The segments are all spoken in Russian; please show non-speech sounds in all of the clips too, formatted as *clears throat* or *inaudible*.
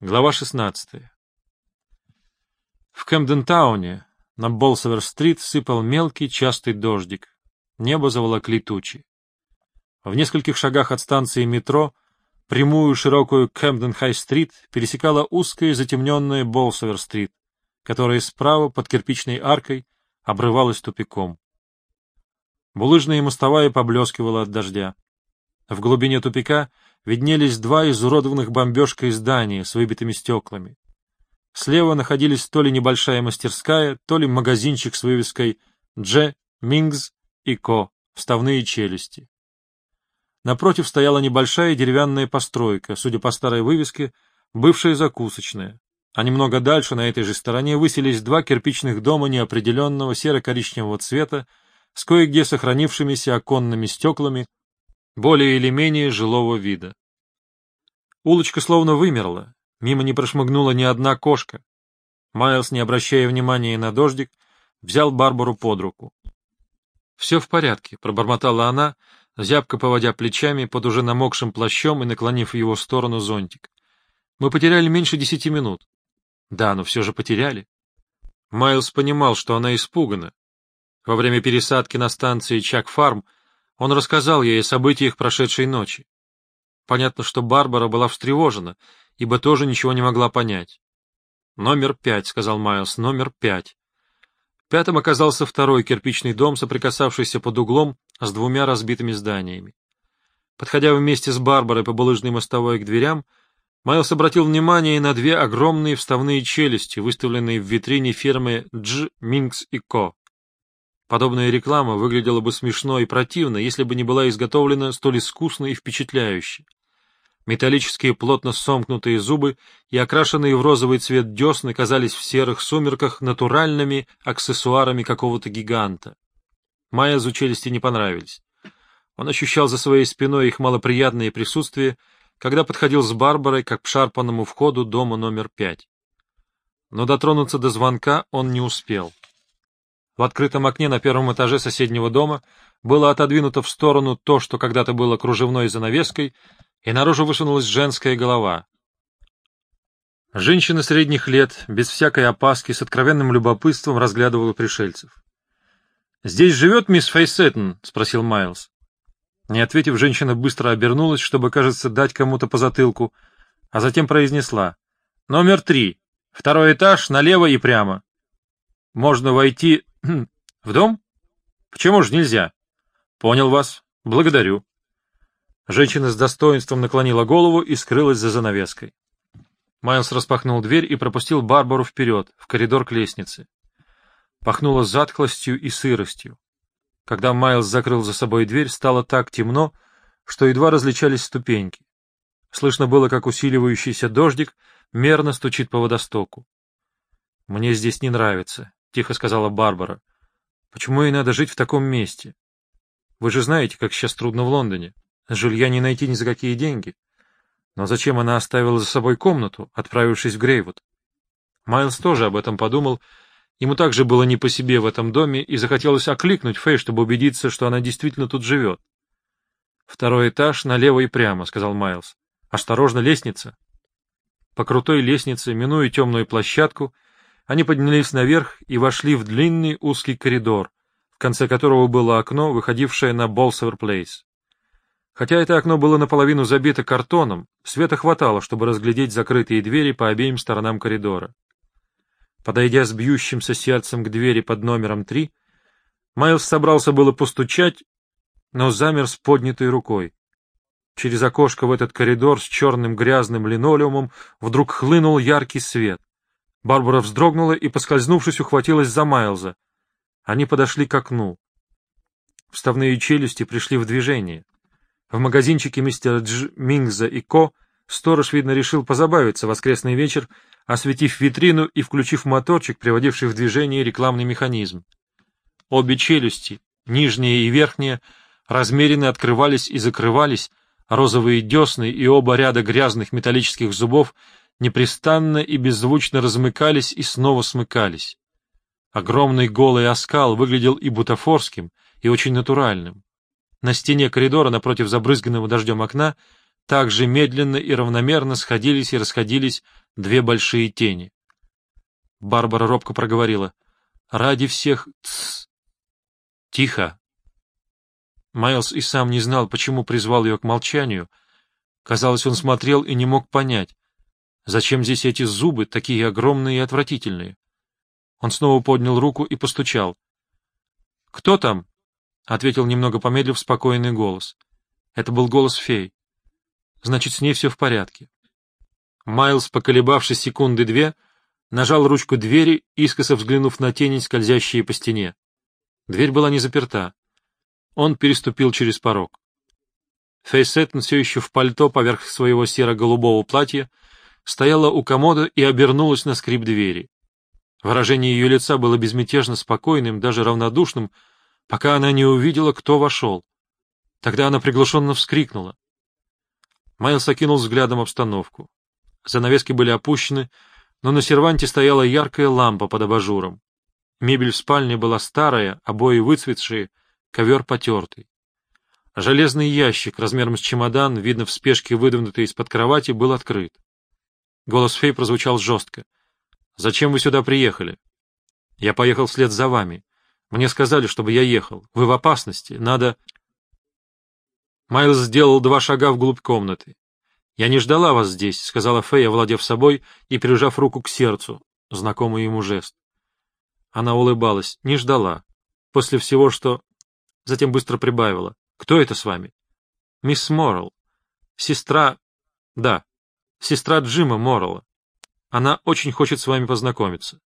Глава 16. В Кэмден-тауне на Болсовер-стрит сыпал мелкий частый дождик. Небо заволокли тучи. В нескольких шагах от станции метро прямую широкую Кэмден-хай-стрит пересекала узкая затемненная Болсовер-стрит, которая справа под кирпичной аркой обрывалась тупиком. Булыжная мостовая поблескивала от дождя. В глубине тупика виднелись два изуродованных бомбежкой здания с выбитыми стеклами. Слева находились то ли небольшая мастерская, то ли магазинчик с вывеской «Дже», «Мингз» и «Ко» — вставные челюсти. Напротив стояла небольшая деревянная постройка, судя по старой вывеске, бывшая закусочная, а немного дальше, на этой же стороне, высились два кирпичных дома неопределенного серо-коричневого цвета с кое-где сохранившимися оконными стеклами, более или менее жилого вида. Улочка словно вымерла, мимо не прошмыгнула ни одна кошка. Майлз, не обращая внимания на дождик, взял Барбару под руку. — Все в порядке, — пробормотала она, зябко поводя плечами под уже намокшим плащом и наклонив в его сторону зонтик. — Мы потеряли меньше десяти минут. — Да, но все же потеряли. Майлз понимал, что она испугана. Во время пересадки на станции Чак-Фарм он рассказал ей о событиях прошедшей ночи. Понятно, что Барбара была встревожена, ибо тоже ничего не могла понять. «Номер пять», — сказал Майлз, — «номер пять». Пятым оказался второй кирпичный дом, соприкасавшийся под углом с двумя разбитыми зданиями. Подходя вместе с Барбарой по булыжной мостовой к дверям, Майлз обратил внимание на две огромные вставные челюсти, выставленные в витрине фирмы Дж. Минкс и Ко. Подобная реклама выглядела бы смешно и противно, если бы не была изготовлена столь искусно и впечатляюще. Металлические плотно сомкнутые зубы и окрашенные в розовый цвет десны казались в серых сумерках натуральными аксессуарами какого-то гиганта. Майязу челюсти не понравились. Он ощущал за своей спиной их малоприятное присутствие, когда подходил с Барбарой как к шарпанному входу дома номер пять. Но дотронуться до звонка он не успел. В открытом окне на первом этаже соседнего дома было отодвинуто в сторону то, что когда-то было кружевной занавеской, и наружу высунулась женская голова. Женщина средних лет, без всякой опаски, с откровенным любопытством разглядывала пришельцев. — Здесь живет мисс Фейсеттон? — спросил Майлз. Не ответив, женщина быстро обернулась, чтобы, кажется, дать кому-то по затылку, а затем произнесла. — Номер три. Второй этаж, налево и прямо. Можно войти в дом? Почему же нельзя? Понял вас. Благодарю. Женщина с достоинством наклонила голову и скрылась за занавеской. Майлз распахнул дверь и пропустил Барбару вперед, в коридор к лестнице. Пахнуло затхлостью и сыростью. Когда Майлз закрыл за собой дверь, стало так темно, что едва различались ступеньки. Слышно было, как усиливающийся дождик мерно стучит по водостоку. — Мне здесь не нравится, — тихо сказала Барбара. — Почему ей надо жить в таком месте? Вы же знаете, как сейчас трудно в Лондоне. Жилья не найти ни за какие деньги. Но зачем она оставила за собой комнату, отправившись в Грейвуд? Майлз тоже об этом подумал. Ему также было не по себе в этом доме, и захотелось окликнуть Фэй, чтобы убедиться, что она действительно тут живет. «Второй этаж, налево и прямо», — сказал Майлз. «Осторожно, лестница». По крутой лестнице, минуя темную площадку, они поднялись наверх и вошли в длинный узкий коридор, в конце которого было окно, выходившее на Болсовер Плейс. Хотя это окно было наполовину забито картоном, света хватало, чтобы разглядеть закрытые двери по обеим сторонам коридора. Подойдя с бьющимся сердцем к двери под номером три, Майлз собрался было постучать, но замер с поднятой рукой. Через окошко в этот коридор с черным грязным линолеумом вдруг хлынул яркий свет. Барбара вздрогнула и, поскользнувшись, ухватилась за Майлза. Они подошли к окну. Вставные челюсти пришли в движение. В магазинчике мистера Дж. Мингза и Ко сторож, видно, решил позабавиться воскресный вечер, осветив витрину и включив моторчик, приводивший в движение рекламный механизм. Обе челюсти, нижняя и верхняя, размеренно открывались и закрывались, розовые десны и оба ряда грязных металлических зубов непрестанно и беззвучно размыкались и снова смыкались. Огромный голый оскал выглядел и бутафорским, и очень натуральным. На стене коридора напротив забрызганного дождем окна так же медленно и равномерно сходились и расходились две большие тени. Барбара робко проговорила. — Ради всех... Тихо. Майлз и сам не знал, почему призвал ее к молчанию. Казалось, он смотрел и не мог понять, зачем здесь эти зубы, такие огромные и отвратительные. Он снова поднял руку и постучал. — Кто там? — ответил немного помедлив спокойный голос. Это был голос фей. Значит, с ней все в порядке. Майлз, поколебавшись секунды две, нажал ручку двери, искоса взглянув на тени, скользящие по стене. Дверь была не заперта. Он переступил через порог. Фейсеттен все еще в пальто поверх своего серо-голубого платья стояла у комода и обернулась на скрип двери. Выражение ее лица было безмятежно спокойным, даже равнодушным, пока она не увидела, кто вошел. Тогда она приглушенно вскрикнула. Майлз окинул взглядом обстановку. Занавески были опущены, но на серванте стояла яркая лампа под абажуром. Мебель в спальне была старая, обои выцветшие, ковер потертый. Железный ящик размером с чемодан, видно в спешке выдвинутый из-под кровати, был открыт. Голос фей прозвучал жестко. — Зачем вы сюда приехали? — Я поехал вслед за вами. Мне сказали, чтобы я ехал. Вы в опасности. Надо... Майлз сделал два шага вглубь комнаты. «Я не ждала вас здесь», — сказала Фэй, овладев собой и прижав руку к сердцу, знакомый ему жест. Она улыбалась. «Не ждала. После всего, что...» Затем быстро прибавила. «Кто это с вами?» «Мисс Моррелл. Сестра...» «Да, сестра Джима Моррелла. Она очень хочет с вами познакомиться».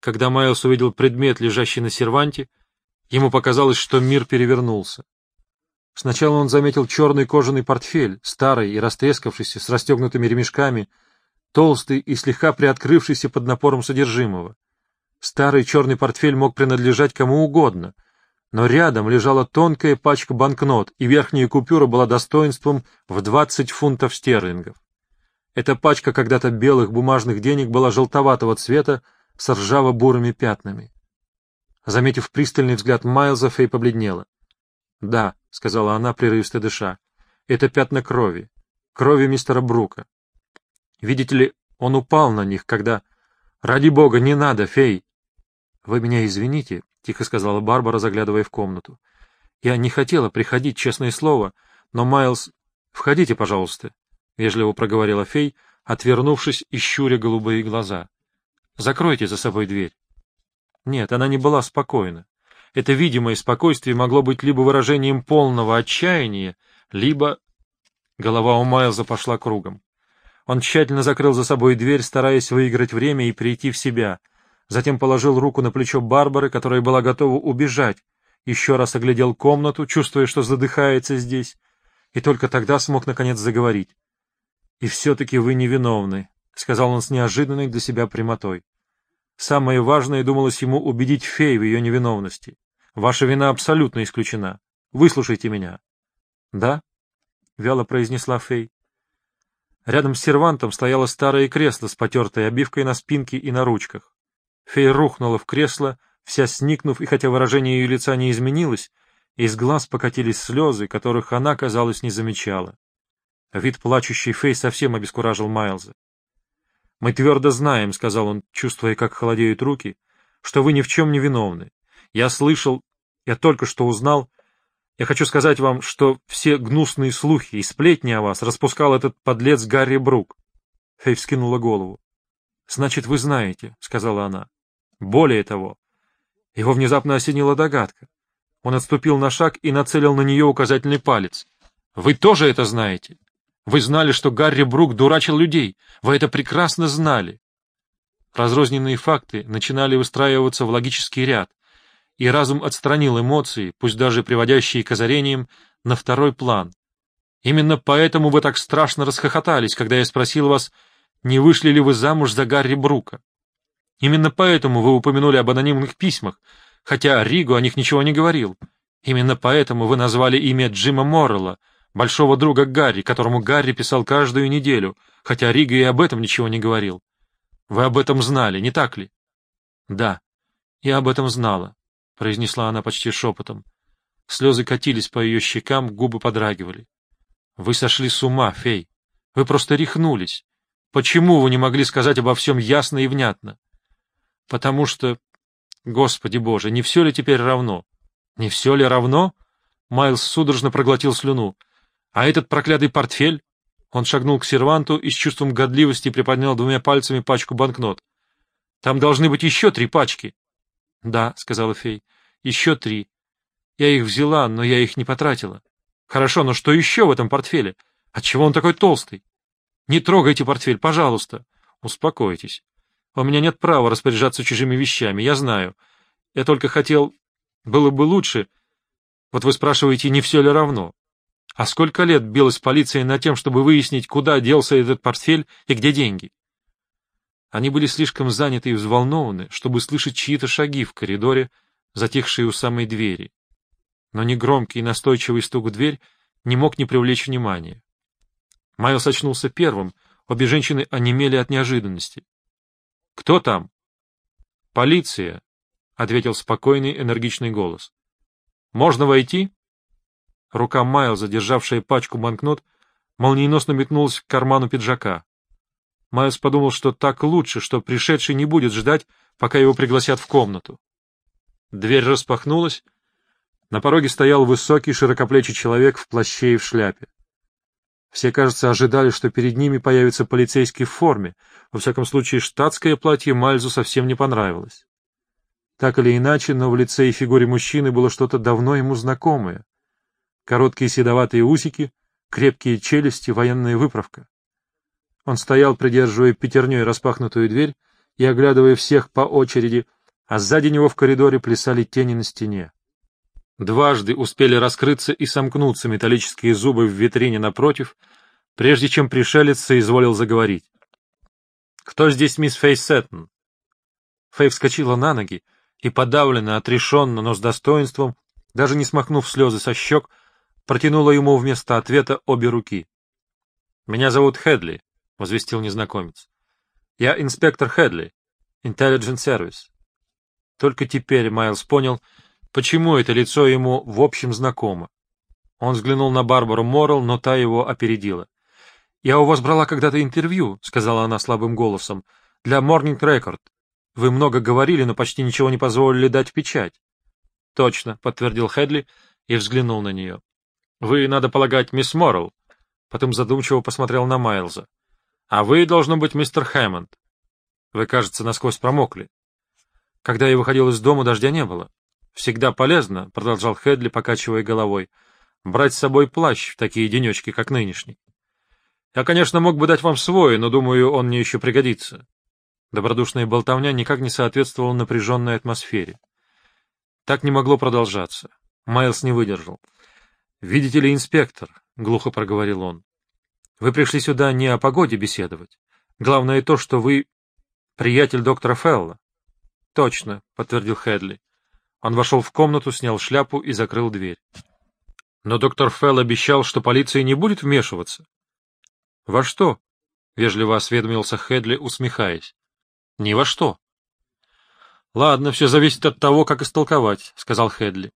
Когда Майлз увидел предмет, лежащий на серванте, ему показалось, что мир перевернулся. Сначала он заметил черный кожаный портфель, старый и растрескавшийся, с расстегнутыми ремешками, толстый и слегка приоткрывшийся под напором содержимого. Старый черный портфель мог принадлежать кому угодно, но рядом лежала тонкая пачка банкнот, и верхняя купюра была достоинством в 20 фунтов стерлингов. Эта пачка когда-то белых бумажных денег была желтоватого цвета с ржаво-бурыми пятнами. Заметив пристальный взгляд Майлза, Фэй побледнела. — Да, — сказала она, прерывисто дыша, — это пятна крови. Крови мистера Брука. Видите ли, он упал на них, когда... Ради бога, не надо, фей! — Вы меня извините, — тихо сказала Барбара, заглядывая в комнату. — Я не хотела приходить, честное слово, но Майлз... — Входите, пожалуйста, — вежливо проговорила фей, отвернувшись и щуря голубые глаза. — Закройте за собой дверь. Нет, она не была спокойна. Это видимое спокойствие могло быть либо выражением полного отчаяния, либо... Голова у Майлза пошла кругом. Он тщательно закрыл за собой дверь, стараясь выиграть время и прийти в себя. Затем положил руку на плечо Барбары, которая была готова убежать. Еще раз оглядел комнату, чувствуя, что задыхается здесь, и только тогда смог наконец заговорить. — И все-таки вы невиновны, — сказал он с неожиданной для себя прямотой. Самое важное, думалось ему, убедить фей в ее невиновности. Ваша вина абсолютно исключена. Выслушайте меня. — Да? — вяло произнесла Фей. Рядом с сервантом стояло старое кресло с потертой обивкой на спинке и на ручках. Фей рухнула в кресло, вся сникнув, и хотя выражение ее лица не изменилось, из глаз покатились слезы, которых она, казалось, не замечала. Вид плачущей Фей совсем обескуражил Майлза. — Мы твердо знаем, — сказал он, чувствуя, как холодеют руки, — что вы ни в чем не виновны. Я слышал, я только что узнал. Я хочу сказать вам, что все гнусные слухи и сплетни о вас распускал этот подлец Гарри Брук. Фей вскинула голову. — Значит, вы знаете, — сказала она. Более того, его внезапно осенила догадка. Он отступил на шаг и нацелил на нее указательный палец. — Вы тоже это знаете? Вы знали, что Гарри Брук дурачил людей. Вы это прекрасно знали. Разрозненные факты начинали выстраиваться в логический ряд — и разум отстранил эмоции, пусть даже приводящие к озарениям, на второй план. Именно поэтому вы так страшно расхохотались, когда я спросил вас, не вышли ли вы замуж за Гарри Брука. Именно поэтому вы упомянули об анонимных письмах, хотя Ригу о них ничего не говорил. Именно поэтому вы назвали имя Джима Моррелла, большого друга Гарри, которому Гарри писал каждую неделю, хотя Рига и об этом ничего не говорил. Вы об этом знали, не так ли? Да, я об этом знала. — произнесла она почти шепотом. Слезы катились по ее щекам, губы подрагивали. Вы сошли с ума, фей. Вы просто рехнулись. Почему вы не могли сказать обо всем ясно и внятно? Потому что... Господи боже, не все ли теперь равно? Не все ли равно? Майлз судорожно проглотил слюну. А этот проклятый портфель? Он шагнул к серванту и с чувством годливости приподнял двумя пальцами пачку банкнот. Там должны быть еще три пачки. — Да, — сказала фей, — еще три. Я их взяла, но я их не потратила. Хорошо, но что еще в этом портфеле? Отчего он такой толстый? Не трогайте портфель, пожалуйста. Успокойтесь. У меня нет права распоряжаться чужими вещами, я знаю. Я только хотел... Было бы лучше... Вот вы спрашиваете, не все ли равно? А сколько лет билась полиция над тем, чтобы выяснить, куда делся этот портфель и где деньги? Они были слишком заняты и взволнованы, чтобы слышать чьи-то шаги в коридоре, затихшие у самой двери но негромкий и настойчивый стук в дверь не мог не привлечь внимания. Майлз очнулся первым, обе женщины онемели от неожиданности. — Кто там? — Полиция, — ответил спокойный, энергичный голос. — Можно войти? Рука Майлза, державшая пачку банкнот, молниеносно метнулась к карману пиджака. Майлз подумал, что так лучше, что пришедший не будет ждать, пока его пригласят в комнату. Дверь распахнулась, на пороге стоял высокий, широкоплечий человек в плаще и в шляпе. Все, кажется, ожидали, что перед ними появится полицейский в форме. Во всяком случае, штатское платье Мальзу совсем не понравилось. Так или иначе, но в лице и фигуре мужчины было что-то давно ему знакомое. Короткие седоватые усики, крепкие челюсти, военная выправка. Он стоял, придерживая пятерней распахнутую дверь и оглядывая всех по очереди, а сзади него в коридоре плясали тени на стене. Дважды успели раскрыться и сомкнуться металлические зубы в витрине напротив, прежде чем пришелец соизволил заговорить. «Кто здесь мисс Фейс Сеттон?» Фэй вскочила на ноги и, подавленно, отрешенно, но с достоинством, даже не смахнув слезы со щек, протянула ему вместо ответа обе руки. «Меня зовут Хедли», — возвестил незнакомец. «Я инспектор Хедли, Intelligence Service». Только теперь Майлз понял, Почему это лицо ему в общем знакомо? Он взглянул на Барбару Моррелл, но та его опередила. — Я у вас брала когда-то интервью, — сказала она слабым голосом, — для Morning Record. Вы много говорили, но почти ничего не позволили дать в печать. — Точно, — подтвердил Хедли и взглянул на нее. — Вы, надо полагать, мисс Моррелл. Потом задумчиво посмотрел на Майлза. — А вы, должно быть, мистер Хэммонд. Вы, кажется, насквозь промокли. Когда я выходил из дома, дождя не было. Всегда полезно, — продолжал Хедли, покачивая головой, — брать с собой плащ в такие денечки, как нынешний. Я, конечно, мог бы дать вам свой, но, думаю, он мне еще пригодится. Добродушная болтовня никак не соответствовала напряженной атмосфере. Так не могло продолжаться. Майлз не выдержал. — Видите ли, инспектор, — глухо проговорил он, — вы пришли сюда не о погоде беседовать. Главное то, что вы приятель доктора Фелла. — Точно, — подтвердил Хедли. Он вошел в комнату, снял шляпу и закрыл дверь. Но доктор Фелл обещал, что полиция не будет вмешиваться. — Во что? — вежливо осведомился Хедли, усмехаясь. — Ни во что. — Ладно, все зависит от того, как истолковать, — сказал Хедли.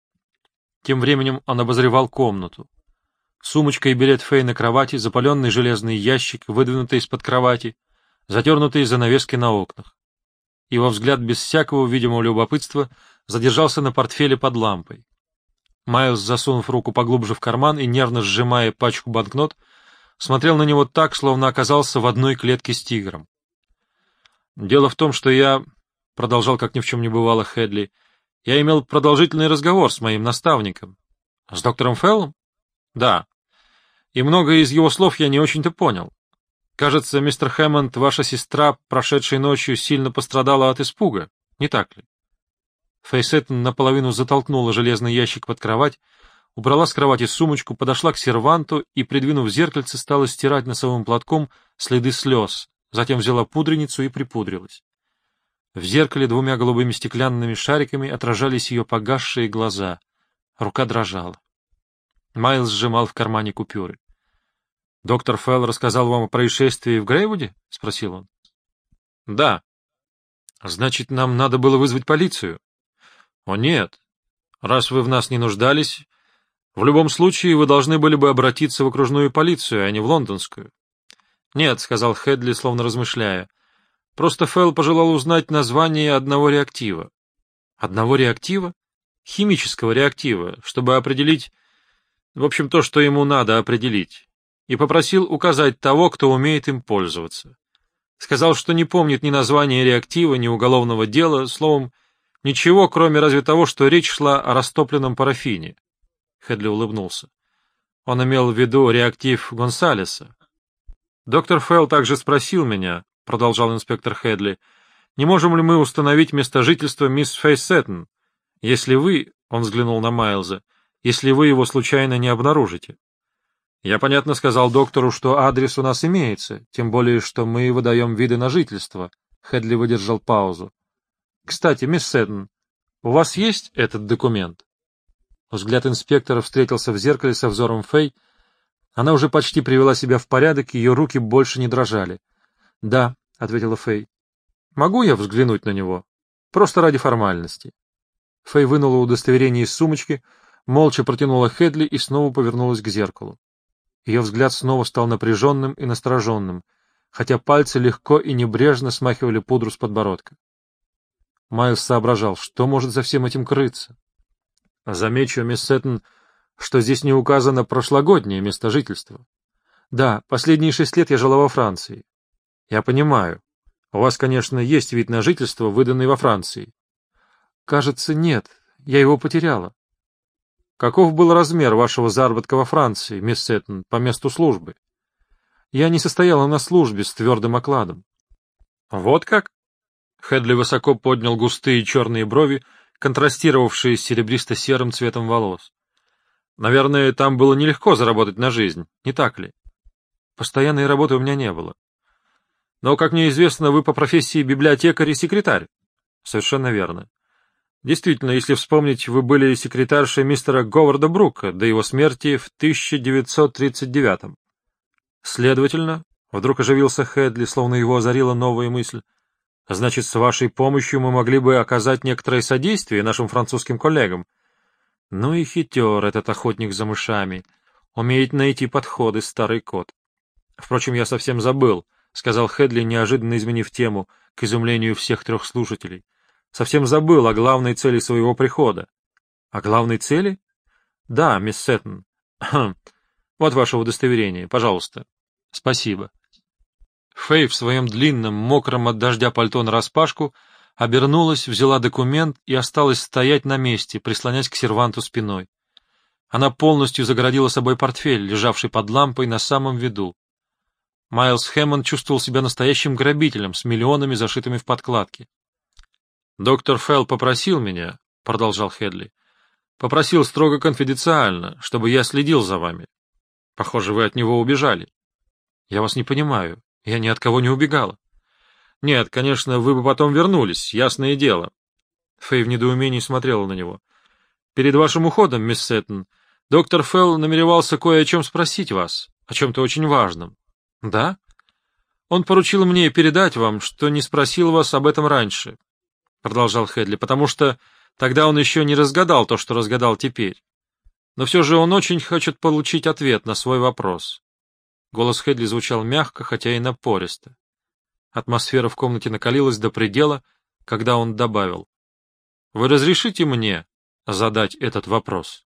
Тем временем он обозревал комнату. Сумочка и билет Фэй на кровати, запаленный железный ящик, выдвинутый из-под кровати, затернутые занавески на окнах. Его взгляд без всякого видимого любопытства задержался на портфеле под лампой. Майлз, засунув руку поглубже в карман и нервно сжимая пачку банкнот, смотрел на него так, словно оказался в одной клетке с тигром. «Дело в том, что я...» — продолжал, как ни в чем не бывало Хедли. «Я имел продолжительный разговор с моим наставником». «С доктором Феллом?» «Да. И многое из его слов я не очень-то понял. Кажется, мистер Хэммонд, ваша сестра, прошедшей ночью, сильно пострадала от испуга, не так ли?» Фейсеттон наполовину затолкнула железный ящик под кровать, убрала с кровати сумочку, подошла к серванту и, придвинув зеркальце, стала стирать носовым платком следы слез, затем взяла пудреницу и припудрилась. В зеркале двумя голубыми стеклянными шариками отражались ее погасшие глаза. Рука дрожала. Майлз сжимал в кармане купюры. — Доктор Фелл рассказал вам о происшествии в Грейвуде? — спросил он. — Да. — Значит, нам надо было вызвать полицию. О нет, раз вы в нас не нуждались, В любом случае, вы должны были бы обратиться в окружную полицию, а не в лондонскую. — Нет, — сказал Хедли, словно размышляя. — Просто Фэлл пожелал узнать название одного реактива. — Одного реактива? Химического реактива, чтобы определить... В общем, то, что ему надо определить. И попросил указать того, кто умеет им пользоваться. Сказал, что не помнит ни названия реактива, ни уголовного дела, словом, ничего, кроме разве того, что речь шла о растопленном парафине. Хедли улыбнулся. Он имел в виду реактив Гонсалеса. Доктор Фелл также спросил меня, продолжал инспектор Хедли, не можем ли мы установить место жительства мисс Фейсеттон, если вы, он взглянул на Майлза, если вы его случайно не обнаружите. Я, понятно, сказал доктору, что адрес у нас имеется, тем более, что мы выдаем виды на жительство. Хедли выдержал паузу. Кстати, мисс Сэдден, у вас есть этот документ? Взгляд инспектора встретился в зеркале со взором Фэй. Она уже почти привела себя в порядок, ее руки больше не дрожали. — Да, — ответила Фэй. — Могу я взглянуть на него? Просто ради формальности. Фэй вынула удостоверение из сумочки, молча протянула Хедли и снова повернулась к зеркалу. Ее взгляд снова стал напряженным и настороженным, хотя пальцы легко и небрежно смахивали пудру с подбородка. Майлз соображал, что может за всем этим крыться. Замечу, мисс Сеттон, что здесь не указано прошлогоднее место жительства. Да, последние шесть лет я жила во Франции. Я понимаю. У вас, конечно, есть вид на жительство, выданный во Франции. Кажется, нет. Я его потеряла. Каков был размер вашего заработка во Франции, мисс Сеттон, по месту службы? Я не состояла на службе с твердым окладом. Вот как? Хедли высоко поднял густые черные брови, контрастировавшие с серебристо-серым цветом волос. Наверное, там было нелегко заработать на жизнь, не так ли? Постоянной работы у меня не было. Но, как мне известно, вы по профессии библиотекарь и секретарь. Совершенно верно. Действительно, если вспомнить, вы были секретаршей мистера Говарда Брука до его смерти в 1939-м. Следовательно, вдруг оживился Хэдли, словно его озарила новая мысль, значит, с вашей помощью мы могли бы оказать некоторое содействие нашим французским коллегам. Ну и хитер этот охотник за мышами. Умеет найти подходы, старый кот. Впрочем, я совсем забыл, — сказал Хэдли, неожиданно изменив тему, к изумлению всех трех слушателей. — Совсем забыл о главной цели своего прихода. — О главной цели? — Да, мисс Сеттон. *clears throat* Вот ваше удостоверение, пожалуйста. — Спасибо. Фэй в своем длинном, мокром от дождя пальто нараспашку обернулась, взяла документ и осталась стоять на месте, прислонясь к серванту спиной. Она полностью загородила собой портфель, лежавший под лампой на самом виду. Майлз Хэммонд чувствовал себя настоящим грабителем с миллионами, зашитыми в подкладке. «Доктор Фелл попросил меня», — продолжал Хедли, — «попросил строго конфиденциально, чтобы я следил за вами. Похоже, вы от него убежали». «Я вас не понимаю. Я ни от кого не убегала». «Нет, конечно, вы бы потом вернулись, ясное дело». Фэй в недоумении смотрела на него. «Перед вашим уходом, мисс Сеттон, доктор Фелл намеревался кое о чем спросить вас, о чем-то очень важном». «Да?» «Он поручил мне передать вам, что не спросил вас об этом раньше, — продолжал Хедли, — потому что тогда он еще не разгадал то, что разгадал теперь. Но все же он очень хочет получить ответ на свой вопрос. Голос Хедли звучал мягко, хотя и напористо. Атмосфера в комнате накалилась до предела, когда он добавил. — Вы разрешите мне задать этот вопрос?